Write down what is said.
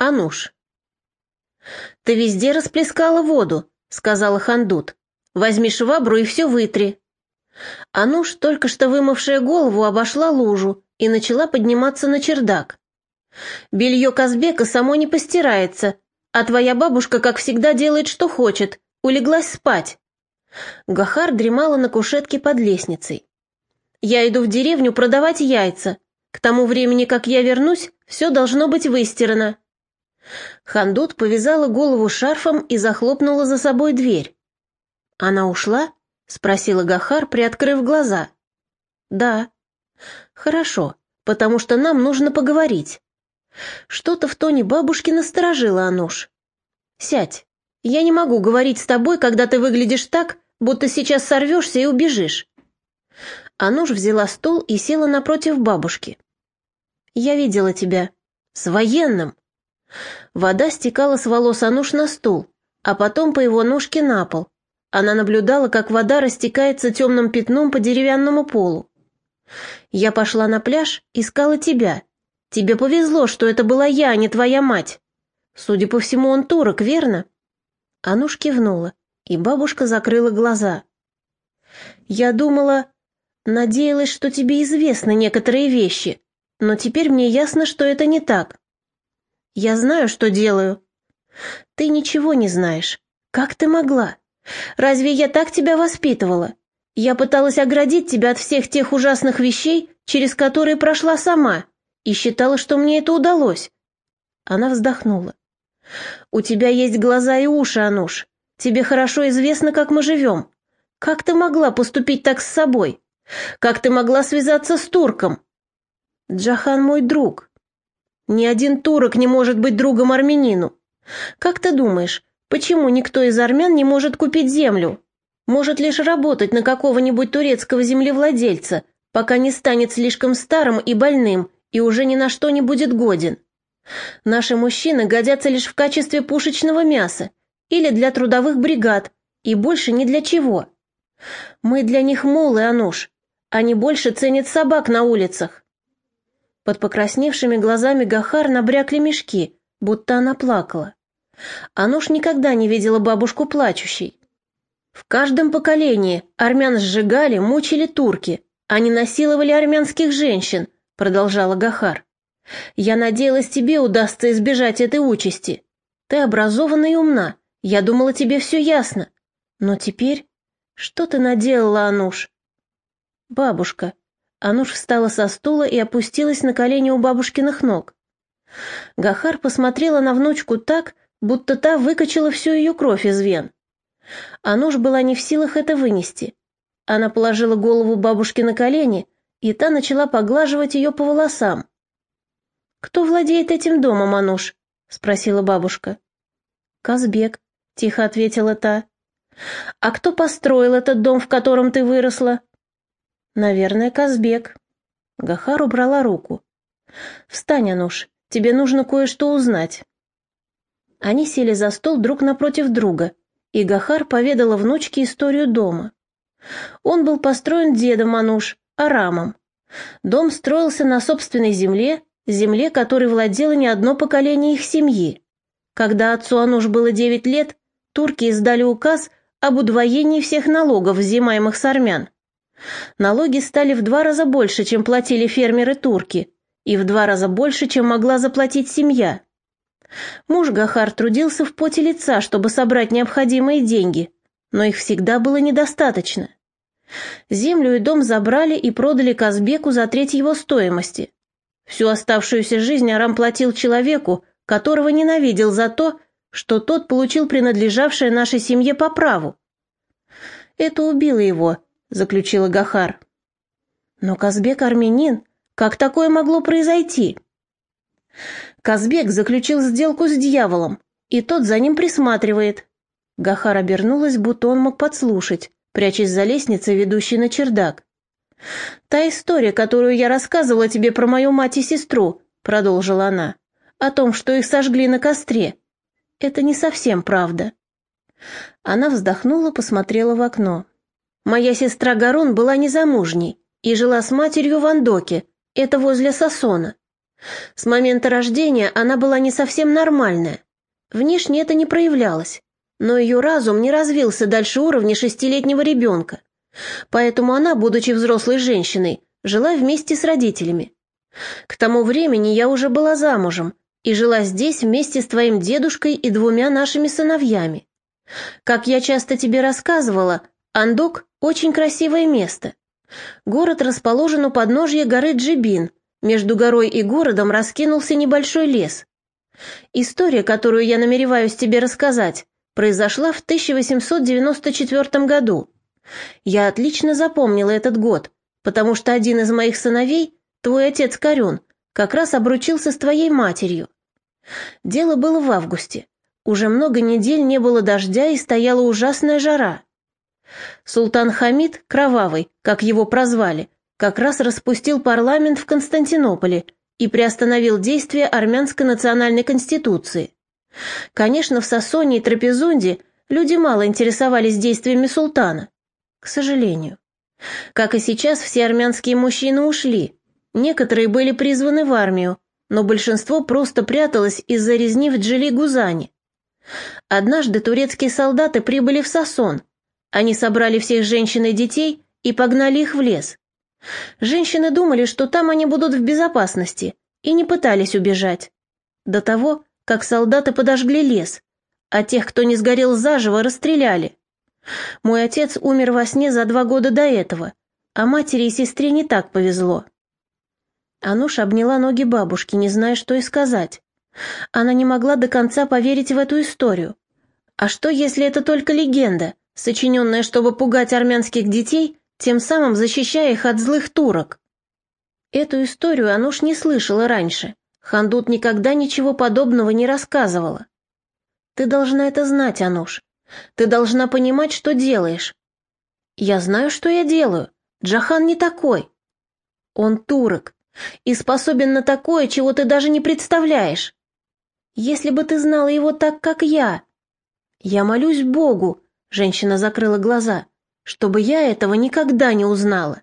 Ануш. «Ты везде расплескала воду», — сказала Хандут. «Возьми швабру и все вытри». Ануш, только что вымывшая голову, обошла лужу и начала подниматься на чердак. «Белье Казбека само не постирается, а твоя бабушка, как всегда, делает, что хочет, улеглась спать». Гахар дремала на кушетке под лестницей. «Я иду в деревню продавать яйца. К тому времени, как я вернусь, все должно быть выстирано». Хандут повязала голову шарфом и захлопнула за собой дверь. «Она ушла?» — спросила Гахар, приоткрыв глаза. «Да». «Хорошо, потому что нам нужно поговорить». Что-то в тоне бабушки насторожило Ануш. «Сядь. Я не могу говорить с тобой, когда ты выглядишь так, будто сейчас сорвешься и убежишь». Ануш взяла стул и села напротив бабушки. «Я видела тебя. С военным». Вода стекала с волос Ануш на стул, а потом по его ножке на пол. Она наблюдала, как вода растекается темным пятном по деревянному полу. «Я пошла на пляж, искала тебя. Тебе повезло, что это была я, а не твоя мать. Судя по всему, он турок, верно?» Ануш кивнула, и бабушка закрыла глаза. «Я думала, надеялась, что тебе известны некоторые вещи, но теперь мне ясно, что это не так. Я знаю, что делаю. Ты ничего не знаешь. Как ты могла? Разве я так тебя воспитывала? Я пыталась оградить тебя от всех тех ужасных вещей, через которые прошла сама, и считала, что мне это удалось. Она вздохнула. У тебя есть глаза и уши, Ануш. Тебе хорошо известно, как мы живем. Как ты могла поступить так с собой? Как ты могла связаться с турком? Джахан мой друг. Ни один турок не может быть другом армянину. Как ты думаешь, почему никто из армян не может купить землю? Может лишь работать на какого-нибудь турецкого землевладельца, пока не станет слишком старым и больным и уже ни на что не будет годен. Наши мужчины годятся лишь в качестве пушечного мяса или для трудовых бригад, и больше ни для чего. Мы для них молы, Ануш. Они больше ценят собак на улицах. Под покрасневшими глазами Гахар набрякли мешки, будто она плакала. Ануш никогда не видела бабушку плачущей. В каждом поколении армян сжигали, мучили турки. Они насиловали армянских женщин, продолжала Гахар. Я надеялась, тебе удастся избежать этой участи. Ты образована и умна. Я думала, тебе все ясно. Но теперь... Что ты наделала, Ануш? Бабушка, Ануш встала со стула и опустилась на колени у бабушкиных ног. Гахар посмотрела на внучку так, будто та выкачала всю ее кровь из вен. Ануш была не в силах это вынести. Она положила голову бабушки на колени, и та начала поглаживать ее по волосам. «Кто владеет этим домом, Ануш?» — спросила бабушка. «Казбек», — тихо ответила та. «А кто построил этот дом, в котором ты выросла?» «Наверное, Казбек». Гахар убрала руку. «Встань, Ануш, тебе нужно кое-что узнать». Они сели за стол друг напротив друга, и Гахар поведала внучке историю дома. Он был построен дедом Ануш, Арамом. Дом строился на собственной земле, земле, которой владело не одно поколение их семьи. Когда отцу Ануш было девять лет, турки издали указ об удвоении всех налогов, взимаемых с армян. Налоги стали в два раза больше, чем платили фермеры-турки, и в два раза больше, чем могла заплатить семья. Муж Гахар трудился в поте лица, чтобы собрать необходимые деньги, но их всегда было недостаточно. Землю и дом забрали и продали Казбеку за треть его стоимости. Всю оставшуюся жизнь Арам платил человеку, которого ненавидел за то, что тот получил принадлежавшее нашей семье по праву. Это убило его, — заключила Гахар. «Но Казбек армянин. Как такое могло произойти?» Казбек заключил сделку с дьяволом, и тот за ним присматривает. Гахар обернулась, будто он мог подслушать, прячась за лестницей, ведущей на чердак. «Та история, которую я рассказывала тебе про мою мать и сестру», — продолжила она, — «о том, что их сожгли на костре. Это не совсем правда». Она вздохнула, посмотрела в окно. Моя сестра Гарун была незамужней и жила с матерью в Андоке, это возле Сосона. С момента рождения она была не совсем нормальная. Внешне это не проявлялось, но ее разум не развился дальше уровня шестилетнего ребенка. Поэтому она, будучи взрослой женщиной, жила вместе с родителями. К тому времени я уже была замужем и жила здесь вместе с твоим дедушкой и двумя нашими сыновьями. Как я часто тебе рассказывала, Андок – очень красивое место. Город расположен у подножья горы Джибин, между горой и городом раскинулся небольшой лес. История, которую я намереваюсь тебе рассказать, произошла в 1894 году. Я отлично запомнила этот год, потому что один из моих сыновей, твой отец Карен, как раз обручился с твоей матерью. Дело было в августе. Уже много недель не было дождя и стояла ужасная жара. Султан Хамид, кровавый, как его прозвали, как раз распустил парламент в Константинополе и приостановил действие армянской национальной конституции. Конечно, в Сассоне и Трапезунде люди мало интересовались действиями султана. К сожалению. Как и сейчас, все армянские мужчины ушли. Некоторые были призваны в армию, но большинство просто пряталось из-за резни в Джили-Гузане. Однажды турецкие солдаты прибыли в Сасон. Они собрали всех женщин и детей и погнали их в лес. Женщины думали, что там они будут в безопасности, и не пытались убежать. До того, как солдаты подожгли лес, а тех, кто не сгорел заживо, расстреляли. Мой отец умер во сне за два года до этого, а матери и сестре не так повезло. Ануша обняла ноги бабушки, не зная, что и сказать. Она не могла до конца поверить в эту историю. А что, если это только легенда, сочиненная, чтобы пугать армянских детей, тем самым защищая их от злых турок? Эту историю Ануш не слышала раньше. Хандут никогда ничего подобного не рассказывала. Ты должна это знать, Ануш. Ты должна понимать, что делаешь. Я знаю, что я делаю. Джахан не такой. Он турок и способен на такое, чего ты даже не представляешь. Если бы ты знала его так, как я. Я молюсь Богу, женщина закрыла глаза, чтобы я этого никогда не узнала.